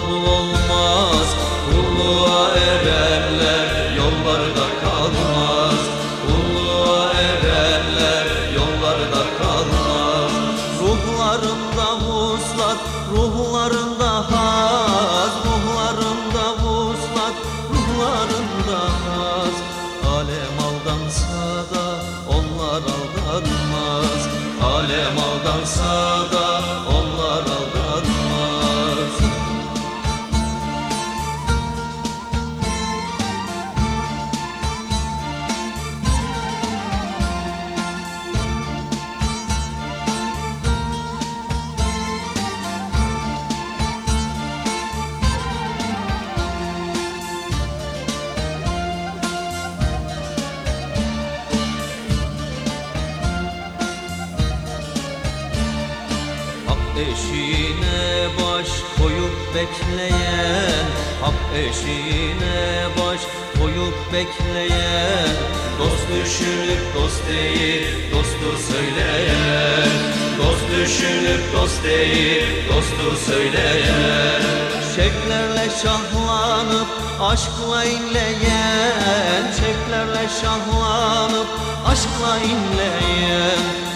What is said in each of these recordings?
kul olmaz. Kulluğa erenler yollarda kalmaz. Kulluğa erenler yollarda kalmaz. Ruhlarında vuslat, ruhlarında haz. Ruhlarında vuslat, ruhlarında haz. Alem aldansa da onlar aldanmaz. Alem aldansa Hak eşiğine baş koyup bekleyen Hak eşiğine baş koyup bekleyen Dost düşünüp dost değil dostu söyleyen. Dost düşünüp dost değil dostu söyleyen. Şevklerle şahlanıp aşkla inleyen Şevklerle şahlanıp aşkla inleyen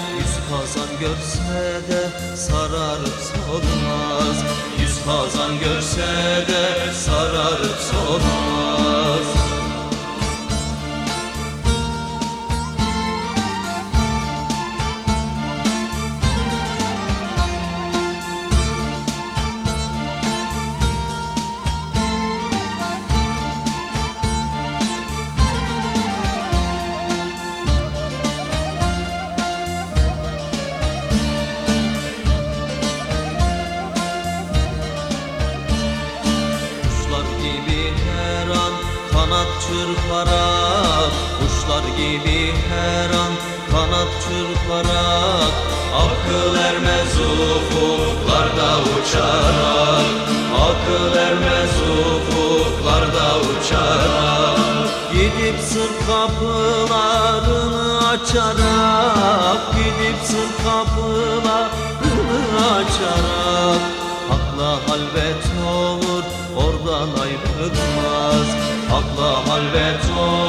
kazan görse de sararıp solmaz Yüz kazan görse de sararıp çırparak Kuşlar gibi her an kanat çırparak Akıl ermez ufuklarda uçarak Akıl ermez ufuklarda uçarak. Gidip sır kapılarını açarak Gidip sır kapılarını açarak. Hakla halvet olur oradan ayrılmaz Hakla halvet olur